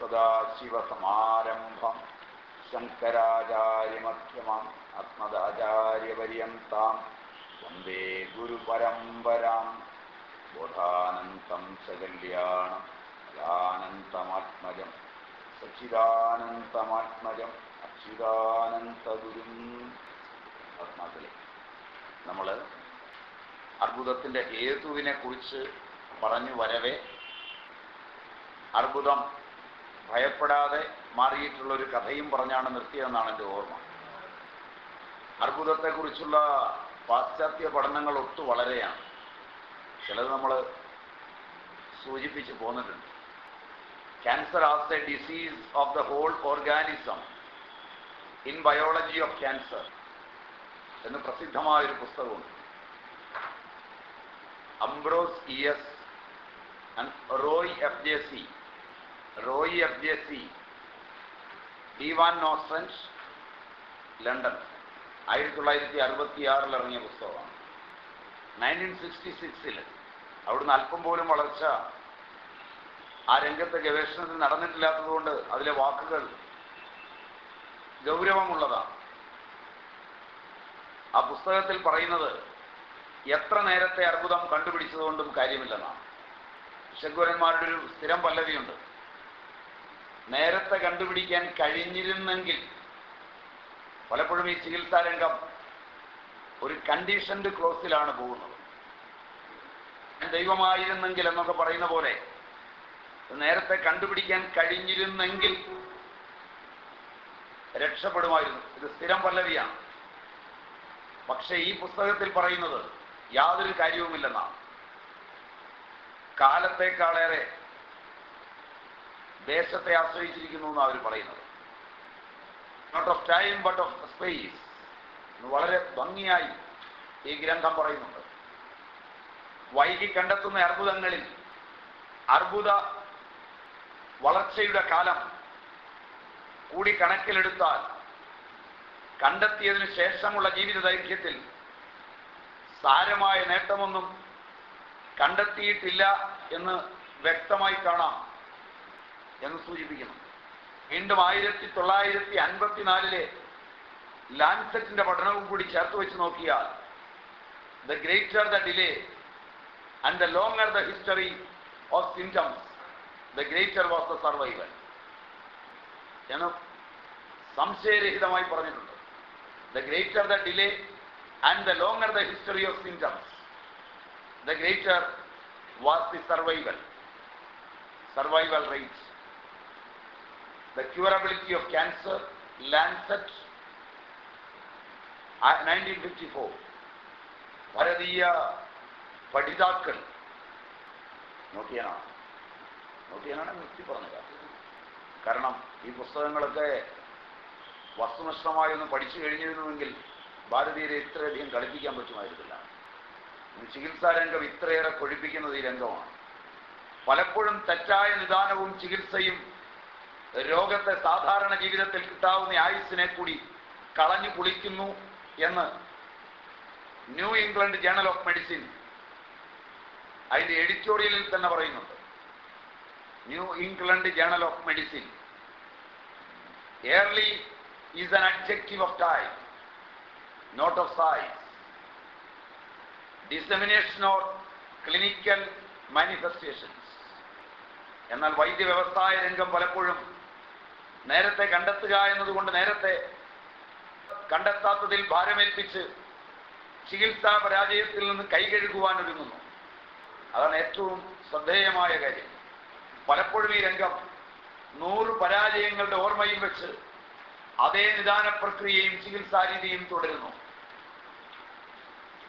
സദാശിവസമാരംഭം. ശങ്കരാചാര്യമധ്യമം അസ്മദാചാര്യപര്യന്താം വന്ദേ ഗുരുപരമ്പരാം. ബോധാനന്തം സകല്യാണം ആനന്തമാത്മജം സച്ചിദാനന്തമാത്മജം അച്യുതാനന്തഗുരും. ആത്മാക്കളെ നമ്മൾ അർബുദത്തിന്റെ ഹേതുവിനെ കുറിച്ച് പറഞ്ഞു വരവേ. അർബുദം ഭയപ്പെടാതെ മാറിയിട്ടുള്ള ഒരു കഥയും പറഞ്ഞാണ് നിർത്തിയതെന്നാണ് എന്റെ ഓർമ്മ. അർബുദത്തെക്കുറിച്ചുള്ള പാശ്ചാത്യ പഠനങ്ങൾ ഒത്തു വളരെയാണ്. ചിലത് നമ്മൾ സൂചിപ്പിച്ച് പോന്നിട്ടുണ്ട്. Cancer as a disease of the whole organism in biology of cancer എന്ന് പ്രസിദ്ധമായ ഒരു പുസ്തകമുണ്ട്. Ambrose E S Roy F J C Roy F J C ഡീവാൻ നോസൻസ് ലണ്ടൻ. ആയിരത്തി തൊള്ളായിരത്തി അറുപത്തി ആറിൽ ഇറങ്ങിയ പുസ്തകമാണ്. നയന്റീൻ സിക്സ്റ്റി സിക്സിൽ അവിടുന്ന് അല്പം പോലും വളർച്ച ആ രംഗത്തെ ഗവേഷണത്തിൽ നടന്നിട്ടില്ലാത്തതുകൊണ്ട് അതിലെ വാക്കുകൾ ഗൗരവമുള്ളതാണ്. ആ പുസ്തകത്തിൽ പറയുന്നത് എത്ര നേരത്തെ അർബുദം കണ്ടുപിടിച്ചതുകൊണ്ടും കാര്യമില്ലെന്നാണ്. വിശഗ്വരന്മാരുടെ ഒരു സ്ഥിരം പല്ലവിയുണ്ട്. നേരത്തെ കണ്ടുപിടിക്കാൻ കഴിഞ്ഞിരുന്നെങ്കിൽ പലപ്പോഴും ഈ ചികിത്സാ രംഗം ഒരു കണ്ടീഷൻഡ് ക്ലോസിലാണ് പോകുന്നത്. ദൈവമായിരുന്നെങ്കിൽ എന്നൊക്കെ പറയുന്ന പോലെ നേരത്തെ കണ്ടുപിടിക്കാൻ കഴിഞ്ഞിരുന്നെങ്കിൽ രക്ഷപ്പെടുമായിരുന്നു. ഇത് സ്ഥിരം പല്ലവിയാണ്. പക്ഷേ ഈ പുസ്തകത്തിൽ പറയുന്നത് യാതൊരു കാര്യവുമില്ലെന്നാണ്. കാലത്തേക്കാളേറെ ദേശത്തെ ആശ്രയിച്ചിരിക്കുന്നു എന്നാണ് അവർ പറയുന്നത്. Not of time but of space എന്ന് വളരെ ഭംഗിയായി ഈ ഗ്രന്ഥം പറയുന്നുണ്ട്. വൈകി കണ്ടെത്തുന്ന അർബുദങ്ങളിൽ അർബുദ വളർച്ചയുടെ കാലം കൂടി കണക്കിലെടുത്താൽ കണ്ടെത്തിയതിനു ശേഷമുള്ള ജീവിത ദൈർഘ്യത്തിൽ സാരമായ നേട്ടമൊന്നും കണ്ടെത്തിയിട്ടില്ല എന്ന് വ്യക്തമായി കാണാം. എന്ന് സൂചിപ്പിക്കുന്നു. വീണ്ടും ആയിരത്തി തൊള്ളായിരത്തി അൻപത്തിനാലിലെ ലാൻസെറ്റിന്റെ പഠനവും കൂടി ചേർത്ത് വെച്ച് നോക്കിയാൽ the greater the delay and the longer the history of symptoms the greater was the survival എന്ന് സംശയരഹിതമായി പറഞ്ഞിട്ടുണ്ട്. The greater the delay and the longer the history of symptoms the greater was the survival survival rate the curability of cancer, Lancet, 1954. ഭാരതീയ പഠിതാക്കൾ നോക്കിയാനാണ് നോക്കിയാനാണ് നിർത്തി പറഞ്ഞത് കാരണം ഈ പുസ്തകങ്ങളൊക്കെ വസ്തുനിഷ്ഠമായി ഒന്ന് പഠിച്ചു കഴിഞ്ഞിരുന്നുവെങ്കിൽ ഭാരതീയരെ ഇത്രയധികം കളിപ്പിക്കാൻ പറ്റുമായിരുന്നില്ല. ചികിത്സാ രംഗം ഇത്രയേറെ കൊഴിപ്പിക്കുന്നത് ഈ രംഗമാണ്. പലപ്പോഴും തെറ്റായ നിദാനവും ചികിത്സയും രോഗത്തെ സാധാരണ ജീവിതത്തിൽ കിട്ടാവുന്ന ആയുസ്സിനെ കൂടി കളഞ്ഞു കുളിക്കുന്നു എന്ന് New England journal of medicine അതിന്റെ എഡിറ്റോറിയലിൽ തന്നെ പറയുന്നുണ്ട് New England journal of medicine early is an adjective of time, not of size. Dissemination of clinical manifestations. എന്നാൽ വൈദ്യ വ്യവസായ രംഗം പലപ്പോഴും നേരത്തെ കണ്ടെത്തുക എന്നതുകൊണ്ട് നേരത്തെ കണ്ടെത്താത്തതിൽ ഭാരമേൽപ്പിച്ച് ചികിത്സാ പരാജയത്തിൽ നിന്ന് കൈകഴുകുവാൻ ഒരുങ്ങുന്നു. അതാണ് ഏറ്റവും ശ്രദ്ധേയമായ കാര്യം. പലപ്പോഴും ഈ രംഗം നൂറ് പരാജയങ്ങളുടെ ഓർമ്മയും വെച്ച് അതേ നിദാന പ്രക്രിയയും ചികിത്സാ രീതിയും തുടരുന്നു.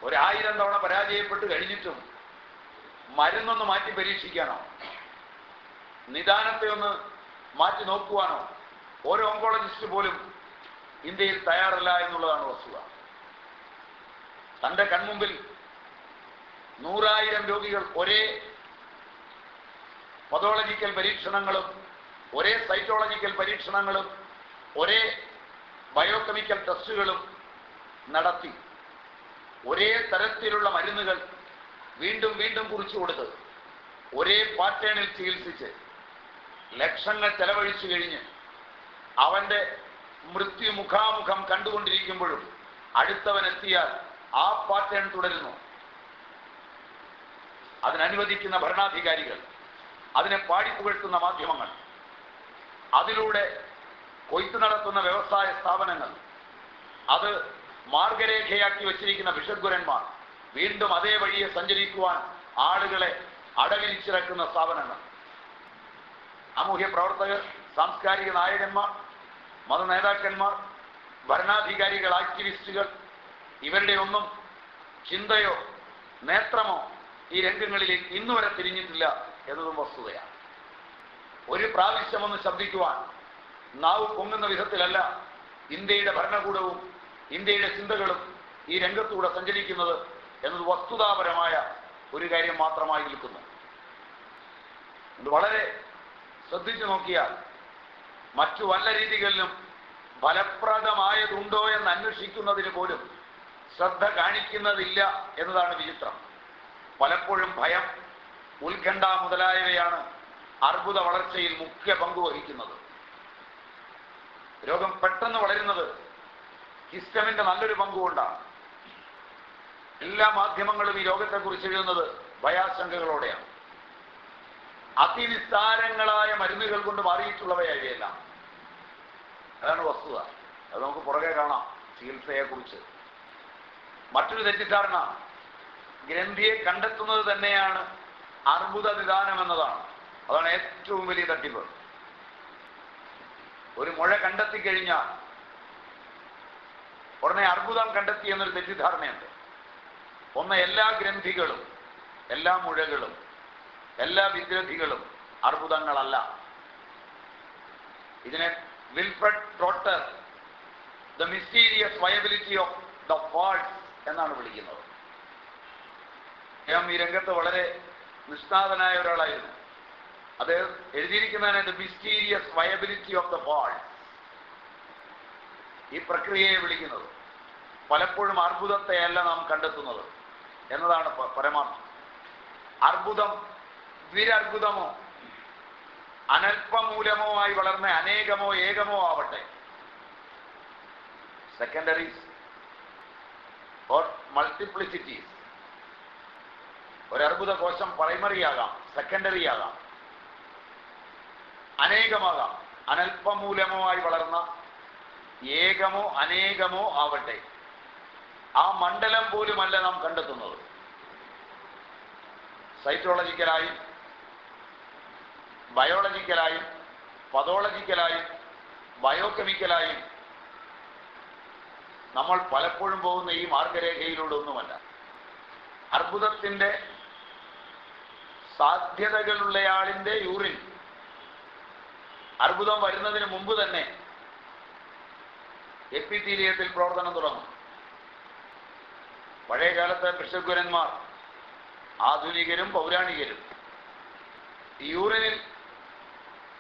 ഒരായിരം തവണ പരാജയപ്പെട്ട് കഴിഞ്ഞിട്ടും മരുന്നൊന്ന് മാറ്റി പരീക്ഷിക്കാനോ നിദാനത്തെ ഒന്ന് മാറ്റി നോക്കുവാനോ ഓരോ ഓങ്കോളജിസ്റ്റ് പോലും ഇന്ത്യയിൽ തയ്യാറല്ല എന്നുള്ളതാണ് വസ്തുത. തന്റെ കൺമുമ്പിൽ നൂറായിരം രോഗികൾ ഒരേ പതോളജിക്കൽ പരീക്ഷണങ്ങളും ഒരേ സൈറ്റോളജിക്കൽ പരീക്ഷണങ്ങളും ഒരേ ബയോകെമിക്കൽ ടെസ്റ്റുകളും നടത്തി ഒരേ തരത്തിലുള്ള മരുന്നുകൾ വീണ്ടും വീണ്ടും കുറിച്ചു കൊടുത്ത് ഒരേ പാറ്റേണിൽ ചികിത്സിച്ച് ലക്ഷങ്ങൾ ചെലവഴിച്ചു കഴിഞ്ഞ് അവന്റെ മൃത്യു മുഖാമുഖം കണ്ടുകൊണ്ടിരിക്കുമ്പോഴും അടുത്തവൻ എത്തിയാൽ ആ പാറ്റേൺ തുടരുന്നു. അതിനനുവദിക്കുന്ന ഭരണാധികാരികൾ അതിനെ പാടിപ്പുകഴ്ത്തുന്ന മാധ്യമങ്ങൾ അതിലൂടെ കൊയ്ത്ത് നടത്തുന്ന വ്യവസായ സ്ഥാപനങ്ങൾ അത് മാർഗരേഖയാക്കി വച്ചിരിക്കുന്ന വിഷഗുരന്മാർ വീണ്ടും അതേ വഴിയെ സഞ്ചരിക്കുവാൻ ആളുകളെ അടവിരിച്ചിറക്കുന്ന സ്ഥാപനങ്ങൾ. സാമൂഹ്യ പ്രവർത്തകർ സാംസ്കാരിക നായകന്മാർ മത നേതാക്കന്മാർ ഭരണാധികാരികൾ ആക്ടിവിസ്റ്റുകൾ ഇവരുടെ ഒന്നും ചിന്തയോ നേത്രമോ ഈ രംഗങ്ങളിലേക്ക് ഇന്നുവരെ തിരിഞ്ഞിട്ടില്ല എന്നതും വസ്തുതയാണ്. ഒരു പ്രാവശ്യമൊന്ന് ശബ്ദിക്കുവാൻ നാവ് പൊങ്ങുന്ന വിധത്തിലല്ല ഇന്ത്യയുടെ ഭരണകൂടവും ഇന്ത്യയുടെ ചിന്തകളും ഈ രംഗത്തൂടെ സഞ്ചരിക്കുന്നത് എന്നത് വസ്തുതാപരമായ ഒരു കാര്യം മാത്രമായി നിൽക്കുന്നു. വളരെ ശ്രദ്ധിച്ചു നോക്കിയാൽ മറ്റു വല്ല രീതികളിലും ഫലപ്രദമായതുണ്ടോ എന്ന് അന്വേഷിക്കുന്നതിന് പോലും ശ്രദ്ധ കാണിക്കുന്നതില്ല എന്നതാണ് വിചിത്രം. പലപ്പോഴും ഭയം ഉത്കണ്ഠ മുതലായവയാണ് അർബുദ വളർച്ചയിൽ മുഖ്യ പങ്ക് വഹിക്കുന്നത്. രോഗം പെട്ടെന്ന് വളരുന്നത് ഹിസ്റ്റമിന്റെ നല്ലൊരു പങ്കുകൊണ്ടാണ് എല്ലാ മാധ്യമങ്ങളും ഈ രോഗത്തെക്കുറിച്ച് എഴുതുന്നത് ഭയാശങ്കകളോടെയാണ്. അതിനിസ്താരങ്ങളായ മരുന്നുകൾ കൊണ്ട് മാറിയിട്ടുള്ളവയവയെല്ലാം അതാണ് വസ്തുത. അത് നമുക്ക് പുറകെ കാണാം ചികിത്സയെക്കുറിച്ച്. മറ്റൊരു തെറ്റിദ്ധാരണ. ഗ്രന്ഥിയെ കണ്ടെത്തുന്നത് തന്നെയാണ് അർബുദ നിദാനം എന്നതാണ്. അതാണ് ഏറ്റവും വലിയ തട്ടിപ്പ്. ഒരു മുഴ കണ്ടെത്തി കഴിഞ്ഞാൽ ഉടനെ അർബുദം കണ്ടെത്തി എന്നൊരു തെറ്റിദ്ധാരണയുണ്ട്. ഒന്ന് എല്ലാ ഗ്രന്ഥികളും എല്ലാ മുഴകളും എല്ലാ വിഗ്രഹികളും അർബുദങ്ങളല്ല. ഇതിനെ Wilfred Trotter the mysterious viability of the false എന്നാണ് വിളിക്കുന്നത്. അദ്ദേഹം ഈ രംഗത്ത് വളരെ നിഷ്ണാതനായ ഒരാളായിരുന്നു. അദ്ദേഹം എഴുതിയിരിക്കുന്നതാണ് the mysterious viability of the false ഈ പ്രക്രിയയെ വിളിക്കുന്നത്. പലപ്പോഴും അർബുദത്തെയല്ല നാം കണ്ടെത്തുന്നത് എന്നതാണ് പരമാർത്ഥം. അർബുദം ദ്വിരർബുദമോ അനൽപമൂലമോ ആയി വളർന്ന അനേകമോ ഏകമോ ആവട്ടെ. സെക്കൻഡറീസ് ഓർ മൾട്ടിപ്ലിസിറ്റീസ് ഒരർബുദ കോശം പ്രൈമറി ആകാം സെക്കൻഡറി ആകാം. അനേകമാകാം അനൽപമൂലമോ ആയി വളർന്ന ഏകമോ അനേകമോ ആവട്ടെ. ആ മണ്ഡലം പോലുമല്ല നാം കണ്ടെത്തുന്നത്. സൈറ്റോളജിക്കലായും ബയോളജിക്കലായും പതോളജിക്കലായും ബയോകെമിക്കലായും നമ്മൾ പലപ്പോഴും പോകുന്ന ഈ മാർഗരേഖയിലൂടെ ഒന്നുമല്ല അർബുദത്തിന്റെ സാധ്യതകളുള്ളയാളിന്റെ യൂറിൻ അർബുദം വരുന്നതിന് മുമ്പ് തന്നെ എപ്പിത്തീലിയത്തിൽ പ്രവർത്തനം തുടങ്ങും. പഴയ കാലത്തെ ബിഷഗ്വരന്മാർ ആധുനികരും പൗരാണികരും യൂറിനിൽ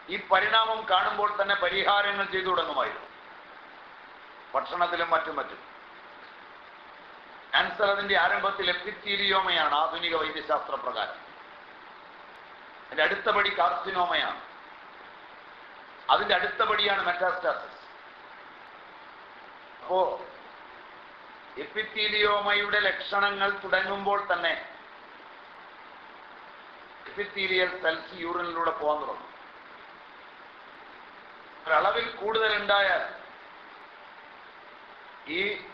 ഈ പരിണാമം കാണുമ്പോൾ തന്നെ പരിഹാരങ്ങൾ ചെയ്തു തുടങ്ങുമായിരുന്നു. ഭക്ഷണത്തിലും മറ്റും മറ്റും. ക്യാൻസർ അതിന്റെ ആരംഭത്തിൽ എപ്പിത്തീലിയോമയാണ് ആധുനിക വൈദ്യശാസ്ത്ര പ്രകാരം. അതിന്റെ അടുത്ത പടി കാർസിനോമയാണ്. അതിന്റെ അടുത്ത പടിയാണ് മെറ്റാസ്റ്റാസിസ്. അപ്പോ എപ്പിത്തീലിയോമയുടെ ലക്ഷണങ്ങൾ തുടങ്ങുമ്പോൾ തന്നെ എപ്പിത്തീലിയൽ സെൽസ് യൂറിനിലൂടെ പോകാൻ തുടങ്ങും. ഒരളവിൽ കൂടുതൽ ഉണ്ടായാൽ ഈ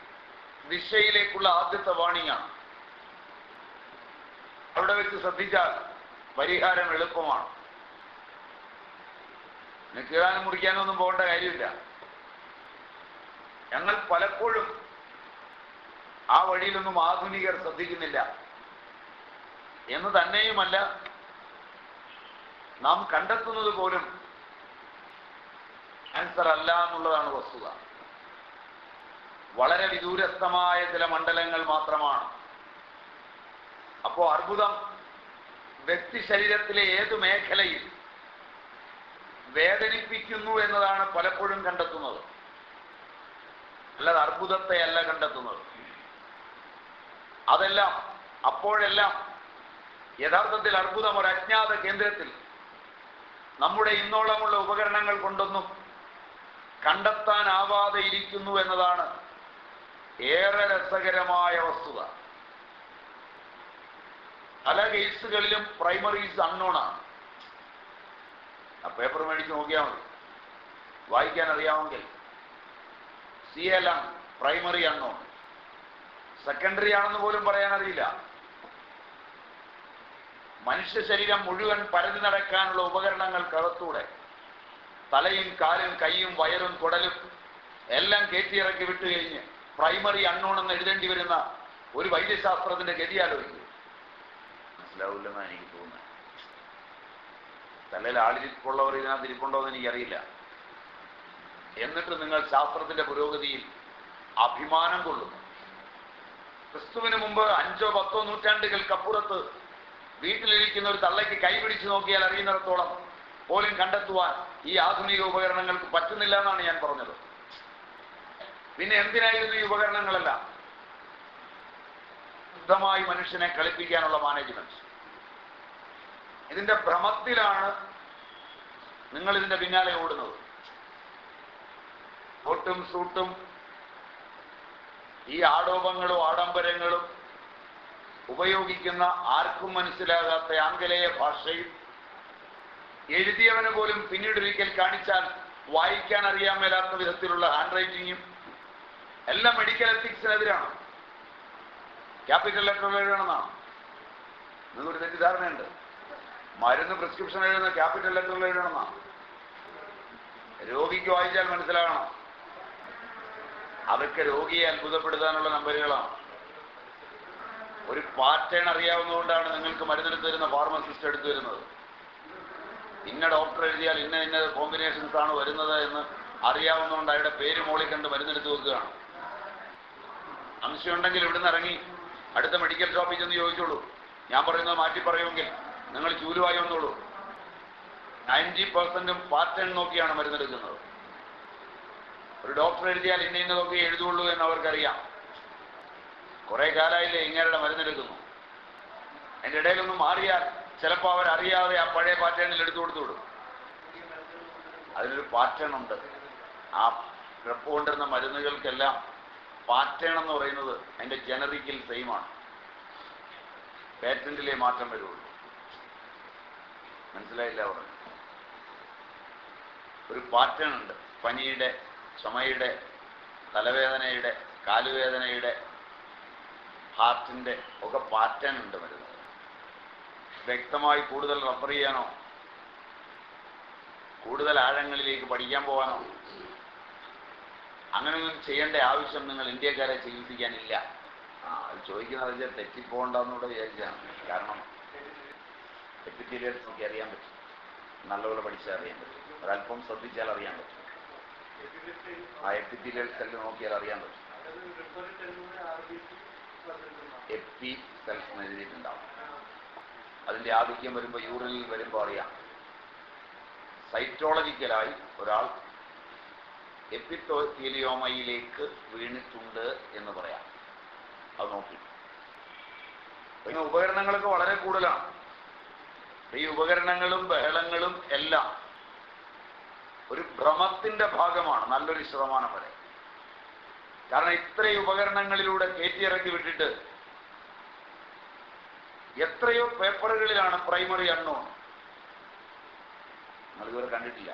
ദിശയിലേക്കുള്ള ആദ്യത്തെ വാണിയാണ്. അവിടെ വെച്ച് ശ്രദ്ധിച്ചാൽ പരിഹാരം എളുപ്പമാണ്. കീഴാനും മുറിക്കാനും ഒന്നും പോകേണ്ട കാര്യമില്ല. ഞങ്ങൾ പലപ്പോഴും ആ വഴിയിലൊന്നും ആധുനികർ ശ്രദ്ധിക്കുന്നില്ല. എന്ന് തന്നെയുമല്ല നാം കണ്ടെത്തുന്നത് പോലും ക്യാൻസർ അല്ല എന്നുള്ളതാണ് വസ്തുത. വളരെ വിദൂരസ്ഥമായ ചില മണ്ഡലങ്ങൾ മാത്രമാണ്. അപ്പോ അർബുദം വ്യക്തി ശരീരത്തിലെ ഏത് മേഖലയിൽ വേദനിപ്പിക്കുന്നു എന്നതാണ് പലപ്പോഴും കണ്ടെത്തുന്നത്. അല്ലാതെ അർബുദത്തെ അല്ല കണ്ടെത്തുന്നത്. അതെല്ലാം അപ്പോഴെല്ലാം യഥാർത്ഥത്തിൽ അർബുദം ഒരു അജ്ഞാത കേന്ദ്രത്തിൽ നമ്മുടെ ഇന്നോളമുള്ള ഉപകരണങ്ങൾ കൊണ്ടൊന്നും കണ്ടെത്താനാവാതെ ഇരിക്കുന്നു എന്നതാണ് ഏറെ രസകരമായ വസ്തുത. പല കേസുകളിലും പ്രൈമറീസ് അൺനോണാണ് ആ പേപ്പർ മേടിച്ച് നോക്കിയാൽ മതി. വായിക്കാൻ അറിയാമെങ്കിൽ. സി എൽ ആണ് പ്രൈമറി അൺനോൺ. സെക്കൻഡറി ആണെന്ന് പോലും പറയാൻ അറിയില്ല. മനുഷ്യ ശരീരം മുഴുവൻ പരതി നടക്കാനുള്ള ഉപകരണങ്ങൾ ഉപകരണങ്ങൾക്കകത്തൂടെ തലയും കാലും കൈയും വയറും കുടലും എല്ലാം കയറ്റിയിറക്കി വിട്ടു കഴിഞ്ഞ് പ്രൈമറി അൺനോൺ എന്ന് എഴുതേണ്ടി വരുന്ന ഒരു വൈദ്യശാസ്ത്രത്തിന്റെ ഗതി ആലോചിക്കും. മനസ്സിലാവില്ലെന്നാണ് എനിക്ക് തോന്നുന്നത് തലയിൽ ആളിരിപ്പുള്ളവർ ഇതിനകത്ത് ഇരിപ്പുണ്ടോ എന്ന് എനിക്കറിയില്ല. എന്നിട്ട് നിങ്ങൾ ശാസ്ത്രത്തിന്റെ പുരോഗതിയിൽ അഭിമാനം കൊള്ളുന്നു. ക്രിസ്തുവിന് മുമ്പ് അഞ്ചോ പത്തോ നൂറ്റാണ്ടുകൾക്കപ്പുറത്ത് വീട്ടിലിരിക്കുന്ന ഒരു തള്ളയ്ക്ക് കൈപിടിച്ച് നോക്കിയാൽ അറിയുന്നിടത്തോളം പോലും കണ്ടെത്തുവാൻ ഈ ആധുനിക ഉപകരണങ്ങൾക്ക് പറ്റുന്നില്ല എന്നാണ് ഞാൻ പറഞ്ഞത്. പിന്നെ എന്തിനായിരുന്നു ഈ ഉപകരണങ്ങളെല്ലാം? ശുദ്ധമായി മനുഷ്യനെ കളിപ്പിക്കാനുള്ള മാനേജ്മെന്റ് ഇതിന്റെ ഭ്രമത്തിലാണ് നിങ്ങൾ ഇതിന്റെ പിന്നാലെ ഓടുന്നത്. കോട്ടും സൂട്ടും ഈ ആടോപങ്ങളും ആഡംബരങ്ങളും ഉപയോഗിക്കുന്ന ആർക്കും മനസ്സിലാകാത്ത ആംഗലേയ ഭാഷയും എഴുതിയവന് പോലും പിന്നീട് ഒരിക്കൽ കാണിച്ചാൽ വായിക്കാൻ അറിയാൻ മേലാത്ത വിധത്തിലുള്ള ഹാൻഡ് റൈറ്റിങ്ങും എല്ലാം മെഡിക്കൽ എത്തിക്സിനെതിരാണ് ക്യാപിറ്റൽ ലെറ്റർ എഴുതണമെന്നാണ് നിങ്ങൾക്കൊരു തെറ്റിദ്ധാരണയുണ്ട്. മരുന്ന് പ്രിസ്ക്രിപ്ഷൻ എഴുതുന്ന ക്യാപിറ്റൽ ലെറ്ററിൽ എഴുതണമെന്നാണ് രോഗിക്ക് വായിച്ചാൽ മനസ്സിലാകണം. അതൊക്കെ രോഗിയെ അത്ഭുതപ്പെടുത്താനുള്ള നമ്പറുകളാണ് ഒരു പാറ്റേൺ അറിയാവുന്നതുകൊണ്ടാണ് നിങ്ങൾക്ക് മരുന്നെടുത്ത് തരുന്ന ഫാർമസിസ്റ്റ് എടുത്തു വരുന്നത് ഇന്ന ഡോക്ടർ എഴുതിയാൽ ഇന്ന ഇന്ന കോമ്പിനേഷൻസ് ആണ് വരുന്നത് എന്ന് അറിയാവുന്നതുകൊണ്ട് അവരുടെ പേര് മോളിൽ കണ്ട് മരുന്നെടുത്ത് വെക്കുകയാണ്. സംശയമുണ്ടെങ്കിൽ ഇവിടുന്ന് ഇറങ്ങി അടുത്ത മെഡിക്കൽ ഷോപ്പിൽ ചെന്ന് ചോദിച്ചോളൂ. ഞാൻ പറയുന്നത് മാറ്റി പറയുമെങ്കിൽ നിങ്ങൾ ചൂലുവായി വന്നോളൂ. നയന്റി പെർസെന്റും പാറ്റേൺ നോക്കിയാണ് മരുന്നെടുക്കുന്നത്. ഒരു ഡോക്ടർ എഴുതിയാൽ ഇന്ന ഇന്നതൊക്കെ എഴുതുള്ളൂ എന്ന് അവർക്കറിയാം. കുറേ കാലമായില്ലേ ഇങ്ങനെ മരുന്നെടുക്കുന്നു. അതിന്റെ ഇടയിലൊന്നും മാറിയാൽ ചിലപ്പോൾ അവരറിയാതെ ആ പഴയ പാറ്റേണിൽ എടുത്തു കൊടുത്തു വിടും. അതിനൊരു പാറ്റേൺ ഉണ്ട്. ആ കിടപ്പ് കൊണ്ടിരുന്ന മരുന്നുകൾക്കെല്ലാം പാറ്റേൺ എന്ന് പറയുന്നത് അതിന്റെ ജനറിക്കിൽ സെയിം ആണ്. പേറ്റന്റിലെ മാറ്റം വരുള്ളൂ. മനസ്സിലായില്ല അവർ ഒരു പാറ്റേൺ ഉണ്ട്. പനിയുടെ ചുമയുടെ തലവേദനയുടെ കാലുവേദനയുടെ ഹാർട്ടിന്റെ ഒക്കെ പാറ്റേൺ ഉണ്ട് മരുന്ന്. വ്യക്തമായി കൂടുതൽ റഫർ ചെയ്യാനോ കൂടുതൽ ആഴങ്ങളിലേക്ക് പഠിക്കാൻ പോകാനോ അങ്ങനെയൊന്നും ചെയ്യേണ്ട ആവശ്യം നിങ്ങൾ ഇന്ത്യക്കാരെ ചികിത്സിക്കാനില്ല. ആ അത് ചോദിക്കുന്നത് വെച്ചാൽ തെറ്റിപ്പോണ്ടെന്നൂടെ വിചാരിച്ചാണ്. കാരണം എപ്പിറ്റീരിയൽസ് നോക്കി അറിയാൻ പറ്റും. നല്ലപോലെ പഠിച്ചാൽ അറിയാൻ പറ്റും. ഒരല്പം ശ്രദ്ധിച്ചാൽ അറിയാൻ പറ്റും. ആ എപ്പിറ്റീരിയൽ സെല്ല് നോക്കിയാൽ അറിയാൻ പറ്റും. എപ്പി സെൽസ് എഴുതിയിട്ടുണ്ടാവും. അതിന്റെ ആധിക്യം വരുമ്പോൾ യൂറിനിൽ വരുമ്പോ അറിയാം. സൈറ്റോളജിക്കലായി ഒരാൾ എപ്പിത്തോത്തീലിയോമയിലേക്ക് വീണിട്ടുണ്ട് എന്ന് പറയാം. അത് നോക്കി. പിന്നെ ഉപകരണങ്ങളൊക്കെ വളരെ കൂടുതലാണ്. ഈ ഉപകരണങ്ങളും ബഹളങ്ങളും എല്ലാം ഒരു ഭ്രമത്തിന്റെ ഭാഗമാണ് നല്ലൊരു ശതമാനം വരെ. കാരണം ഇത്രയും ഉപകരണങ്ങളിലൂടെ കയറ്റിയിറക്കി വിട്ടിട്ട് എത്രയോ പേപ്പറുകളിലാണ് പ്രൈമറി അണ്ണോൺ നിങ്ങൾ ഇതുവരെ കണ്ടിട്ടില്ല.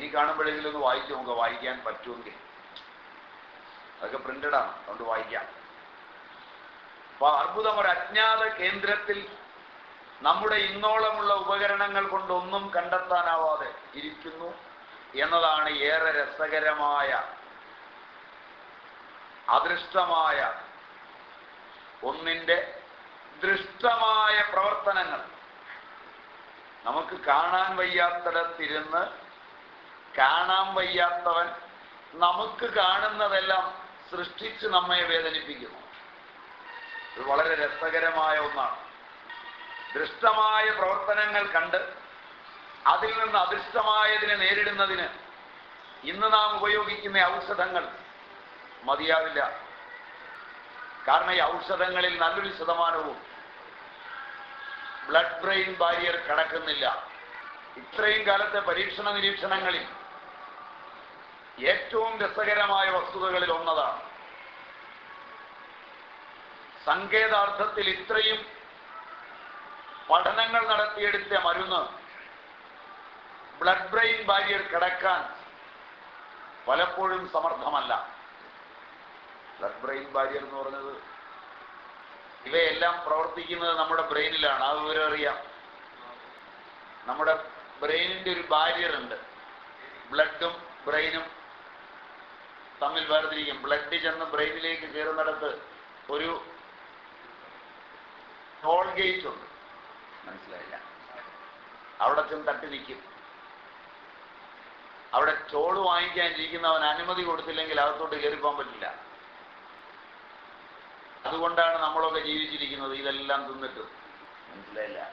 നീ കാണുമ്പോഴെങ്കിലും ഒന്ന് വായിച്ചു നമുക്ക് വായിക്കാൻ പറ്റുമെങ്കിൽ. അതൊക്കെ പ്രിന്റഡ് ആണ് അതുകൊണ്ട് വായിക്കാം. അപ്പൊ അർബുദം ഒരു അജ്ഞാത കേന്ദ്രത്തിൽ നമ്മുടെ ഇന്നോളമുള്ള ഉപകരണങ്ങൾ കൊണ്ടൊന്നും കണ്ടെത്താനാവാതെ ഇരിക്കുന്നു എന്നതാണ് ഏറെ രസകരമായ അദൃഷ്ടമായ ഒന്നിന്റെ ദൃഷ്ടമായ പ്രവർത്തനങ്ങൾ. നമുക്ക് കാണാൻ വയ്യാത്തിടത്തിരുന്ന് കാണാൻ വയ്യാത്തവൻ നമുക്ക് കാണുന്നതെല്ലാം സൃഷ്ടിച്ച് നമ്മെ വേദനിപ്പിക്കുന്നു. ഇത് വളരെ രസകരമായ ഒന്നാണ്. ദൃഷ്ടമായ പ്രവർത്തനങ്ങൾ കണ്ട് അതിൽ നിന്ന് അദൃഷ്ടമായതിനെ നേരിടുന്നതിന് ഇന്ന് നാം ഉപയോഗിക്കുന്ന ഔഷധങ്ങൾ മതിയാവില്ല. കാരണം ഈ ഔഷധങ്ങളിൽ നല്ലൊരു ശതമാനവും ബ്ലഡ് ബ്രെയിൻ ബാരിയർ കടക്കുന്നില്ല. ഇത്രയും കാലത്തെ പരീക്ഷണ നിരീക്ഷണങ്ങളിൽ ഏറ്റവും രസകരമായ വസ്തുതകളിൽ ഒന്നതാണ്. സങ്കേതാർത്ഥത്തിൽ ഇത്രയും പഠനങ്ങൾ നടത്തിയെടുത്ത മരുന്ന് ബ്ലഡ് ബ്രെയിൻ ബാരിയർ കിടക്കാൻ പലപ്പോഴും സമർത്ഥമല്ല. ബ്ലഡ് ബ്രെയിൻ ബാരിയർ എന്ന് പറഞ്ഞത് ഇവയെല്ലാം പ്രവർത്തിക്കുന്നത് നമ്മുടെ ബ്രെയിനിലാണ്. ആ വിവരം അറിയാം നമ്മുടെ ബ്രെയിനിന്റെ ഒരു ബാരിയർ ഉണ്ട് ബ്ലഡും ബ്രെയിനും തമ്മിൽ വേർതിരിക്കും. ബ്ലഡ് ചെന്ന് ബ്രെയിനിലേക്ക് കയറുന്നിടത്ത് ഒരു ടോൾ ഗേറ്റ് ഉണ്ട്. മനസ്സിലായില്ല? അവിടെ ചെന്ന് തട്ടി നിൽക്കും. അവിടെ ടോൾ വാങ്ങിക്കാൻ ഇരിക്കുന്നവൻ അനുമതി കൊടുത്തില്ലെങ്കിൽ അകത്തോട്ട് കയറിപ്പോകാൻ പറ്റില്ല. അതുകൊണ്ടാണ് നമ്മളൊക്കെ ജീവിച്ചിരിക്കുന്നത്. ഇതെല്ലാം തിന്നിട്ട്. മനസ്സിലായില്ല?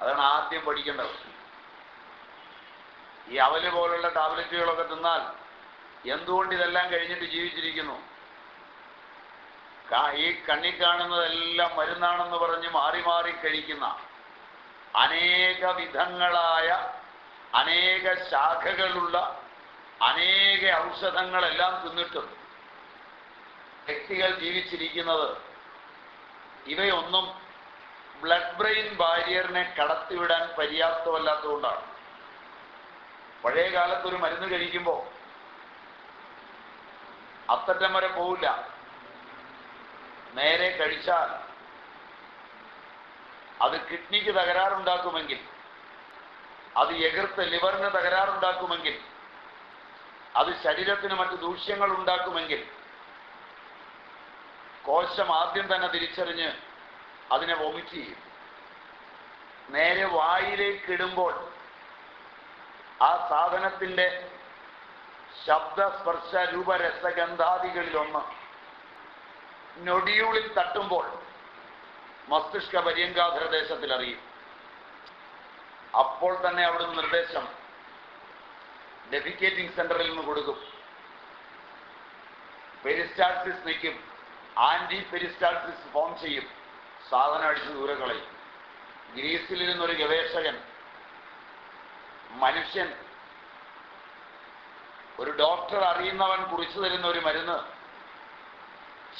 അതാണ് ആദ്യം പഠിക്കേണ്ടത്. ഈ അവൽ പോലുള്ള ടാബ്ലറ്റുകളൊക്കെ തിന്നാൽ എന്തുകൊണ്ട് ഇതെല്ലാം കഴിഞ്ഞിട്ട് ജീവിച്ചിരിക്കുന്നു? ഈ കണ്ണി കാണുന്നതെല്ലാം മരുന്നാണെന്ന് പറഞ്ഞ് മാറി മാറി കഴിക്കുന്ന അനേക വിധങ്ങളായ അനേക ശാഖകളുള്ള അനേക ഔഷധങ്ങളെല്ലാം തിന്നിട്ടും വ്യക്തികൾ ജീവിച്ചിരിക്കുന്നത്. ഇവയൊന്നും ബ്ലഡ് ബ്രെയിൻ ബാരിയറിനെ കടത്തിവിടാൻ പര്യാപ്തമല്ലാത്തതുകൊണ്ടാണ്. പഴയ കാലത്ത് ഒരു മരുന്ന് കഴിക്കുമ്പോൾ അത്തറ്റം വരെ പോവില്ല. നേരെ കഴിച്ചാൽ അത് കിഡ്നിക്ക് തകരാറുണ്ടാക്കുമെങ്കിൽ അത് എതിർത്ത് ലിവറിന് തകരാറുണ്ടാക്കുമെങ്കിൽ അത് ശരീരത്തിന് മറ്റു ദൂഷ്യങ്ങൾ ഉണ്ടാക്കുമെങ്കിൽ കോശം ആദ്യം തന്നെ തിരിച്ചറിഞ്ഞ് അതിനെ വൊമിറ്റ് ചെയ്യും. നേരെ വായിലേക്ക് ഇടുമ്പോൾ ആ സാധനത്തിന്റെ ശബ്ദ സ്പർശ രൂപരസഗന്ധാദികളിലൊന്ന് നൊടിയൂളിൽ തട്ടുമ്പോൾ മസ്തിഷ്ക പര്യങ്കാധരദേശത്തിൽ അറിയും. അപ്പോൾ തന്നെ അവിടുന്ന് നിർദ്ദേശം ഡെഫിക്കേറ്റിംഗ് സെന്ററിൽ നിന്ന് കൊടുക്കും. പെരിസ്റ്റാൾസിസ് നിൽക്കും. ആന്റി പെരിസ്റ്റാൾസിസ് ഫോം ചെയ്യും. സാധനം അടിച്ച് ദൂരെ കളയും ഗ്രീസിലിരുന്നൊരു ഗവേഷകൻ മനുഷ്യൻ ഒരു ഡോക്ടർ അറിയുന്നവൻ കുറിച്ചു തരുന്ന ഒരു മരുന്ന്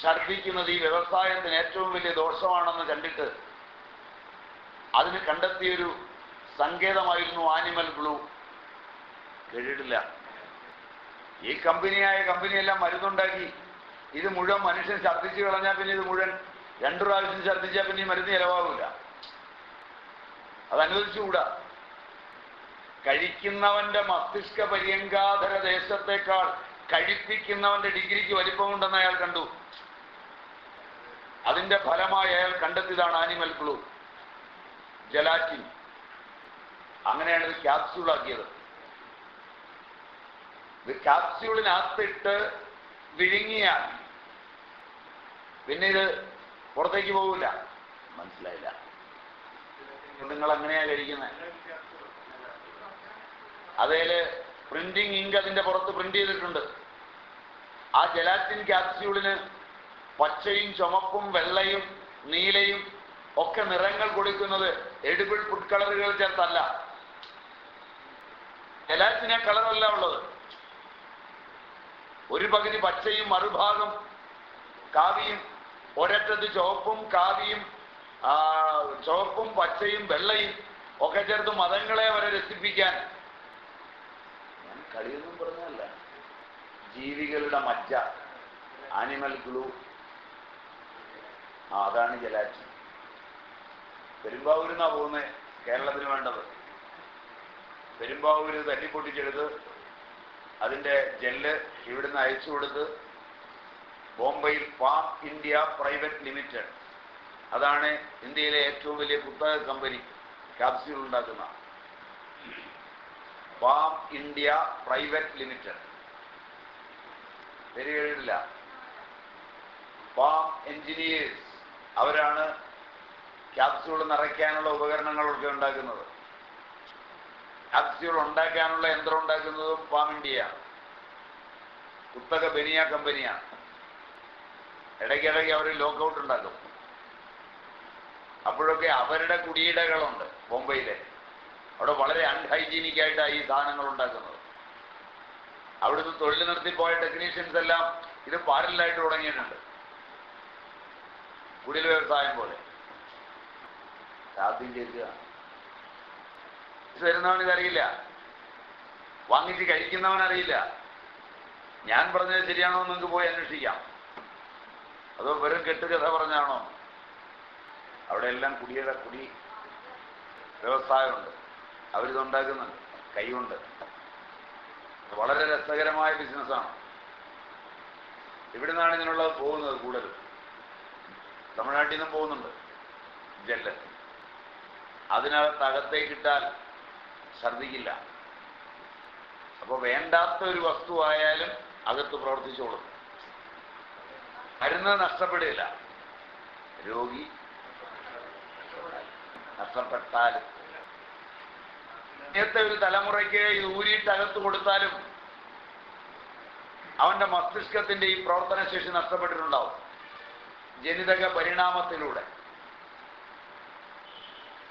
ഛർദിക്കുന്നത് ഈ വ്യവസായത്തിന് ഏറ്റവും വലിയ ദോഷമാണെന്ന് കണ്ടിട്ട് അതിന് കണ്ടെത്തിയൊരു സങ്കേതമായിരുന്നു ആനിമൽ ഗ്ലൂ കേട്ടിട്ടില്ല. ഈ കമ്പനിയായ കമ്പനിയെല്ലാം മരുന്നുണ്ടാക്കി. ഇത് മുഴുവൻ മനുഷ്യൻ ഛർദ്ദിച്ചു കളഞ്ഞാൽ പിന്നെ ഇത് മുഴുവൻ രണ്ടു പ്രാവശ്യം ഛർദ്ദിച്ചാൽ പിന്നെ ഈ മരുന്ന് ചിലവാകില്ല അതനുവദിച്ചുകൂടാ. കഴിക്കുന്നവന്റെ മസ്തിഷ്ക പര്യങ്കാധര ദേശത്തേക്കാൾ കഴിപ്പിക്കുന്നവന്റെ ഡിഗ്രിക്ക് വലിപ്പമുണ്ടെന്ന് അയാൾ കണ്ടു. അതിന്റെ ഫലമായി അയാൾ കണ്ടെത്തിയതാണ് ആനിമൽ ക്ലൂ. ജലാറ്റിൻ. അങ്ങനെയാണ് ഇത് ക്യാപ്സ്യൂൾ ആക്കിയത്. ഇത് ക്യാപ്സ്യൂളിനകത്തിട്ട് വിഴുങ്ങിയാൽ പിന്നെ ഇത് പുറത്തേക്ക് പോകില്ല മനസ്സിലായില്ല. നിങ്ങൾ അങ്ങനെയാ കഴിക്കുന്നത് അതേൽ പ്രിന്റിംഗ് ഇങ്ക് അതിന്റെ പുറത്ത് പ്രിന്റ് ചെയ്തിട്ടുണ്ട്. ആ ജലാറ്റിൻ ക്യാപ്സ്യൂളിന് പച്ചയും ചുമപ്പും വെള്ളയും നീലയും ഒക്കെ നിറങ്ങൾ കൊടുക്കുന്നത് എഡിബിൾ ഫുഡ് കളറുകൾ ചേർത്തല്ല. ജലാറ്റിനെ കളറല്ല ഉള്ളത്. ഒരു പകുതി പച്ചയും മറുഭാഗം കാവിയും ഒരറ്റത്ത് ചുവപ്പും കാവിയും ചുവപ്പും പച്ചയും വെള്ളയും ഒക്കെ ചേർത്ത് മതങ്ങളെ വരെ രസിപ്പിക്കാൻ. ഞാൻ കളിയൊന്നും പറഞ്ഞല്ല ജീവികളുടെ മജ്ജ ആനിമൽ ഗ്ലൂ ആ അതാണ് ജലാറ്റി. പെരുമ്പാവൂരിന്നാ പോകുന്നത് കേരളത്തിന് വേണ്ടത്. പെരുമ്പാവൂര് തട്ടിപ്പൊട്ടിച്ചെടുത്ത് അതിന്റെ ജെല്ല് ഇവിടുന്ന് അയച്ചു കൊടുത്ത് ബോംബെയിൽ ഫാം ഇന്ത്യ പ്രൈവറ്റ് ലിമിറ്റഡ്. അതാണ് ഇന്ത്യയിലെ ഏറ്റവും വലിയ കുത്തക കമ്പനി ക്യാപ്സ്യൂൾ ഉണ്ടാക്കുന്ന. Pharm India private limited. പേര് കേട്ടിട്ടില്ല? ഫാം എഞ്ചിനീയേഴ്സ് അവരാണ് ക്യാപ്സ്യൂൾ നിറയ്ക്കാനുള്ള ഉപകരണങ്ങളൊക്കെ ഉണ്ടാക്കുന്നത്. ക്യാപ്സ്യൂൾ ഉണ്ടാക്കാനുള്ള യന്ത്രം ഉണ്ടാക്കുന്നതും ഫാം ഇന്ത്യയാണ്. കുത്തക ബനിയ കമ്പനിയാണ്. ഇടയ്ക്കിടയ്ക്ക് അവർ ലോക്കൗട്ട് ഉണ്ടാക്കും. അപ്പോഴൊക്കെ അവരുടെ കുടിയിടകളുണ്ട് ബോംബെയിലെ. അവിടെ വളരെ അൺഹൈജീനിക് ആയിട്ടാണ് ഈ സാധനങ്ങൾ ഉണ്ടാക്കുന്നത്. അവിടുന്ന് തൊഴിൽ നിർത്തിപ്പോയ ടെക്നീഷ്യൻസ് എല്ലാം ഇത് പാരലായിട്ട് തുടങ്ങിയിട്ടുണ്ട്. കുടിൽ വ്യവസായം പോലെ. ആദ്യം ചെയ്യുകയാണ് തരുന്നവൻ അറിയില്ല. വാങ്ങിച്ച് കഴിക്കുന്നവൻ അറിയില്ല. ഞാൻ പറഞ്ഞത് ശരിയാണോ നിങ്ങൾക്ക് പോയി അന്വേഷിക്കാം. അതോ വെറും കെട്ടുകഥ പറഞ്ഞാണോ അവിടെ എല്ലാം കുടിയുടെ കുടി വ്യവസായമുണ്ട്. അവരിതുണ്ടാക്കുന്നുണ്ട് കൈയുണ്ട്. വളരെ രസകരമായ ബിസിനസ്സാണ്. ഇവിടെ നിന്നാണ് ഇതിനുള്ളത് പോകുന്നത് കൂടുതലും? തമിഴ്നാട്ടിൽ നിന്നും പോകുന്നുണ്ട്. ജെല്ല്. അതിനകത്ത് അകത്തേക്കിട്ടാൽ ഛർദിക്കില്ല. അപ്പോൾ വേണ്ടാത്ത ഒരു വസ്തു ആയാലും അകത്ത് പ്രവർത്തിച്ചോളും. മരുന്ന് നഷ്ടപ്പെടില്ല. രോഗി നഷ്ടപ്പെട്ടാലും ഇന്നത്തെ ഒരു തലമുറയ്ക്ക് ഊരിയിട്ട് അകത്ത് കൊടുത്താലും അവന്റെ മസ്തിഷ്കത്തിന്റെ ഈ പ്രവർത്തനശേഷി നഷ്ടപ്പെട്ടിട്ടുണ്ടാവും. ജനിതക പരിണാമത്തിലൂടെ.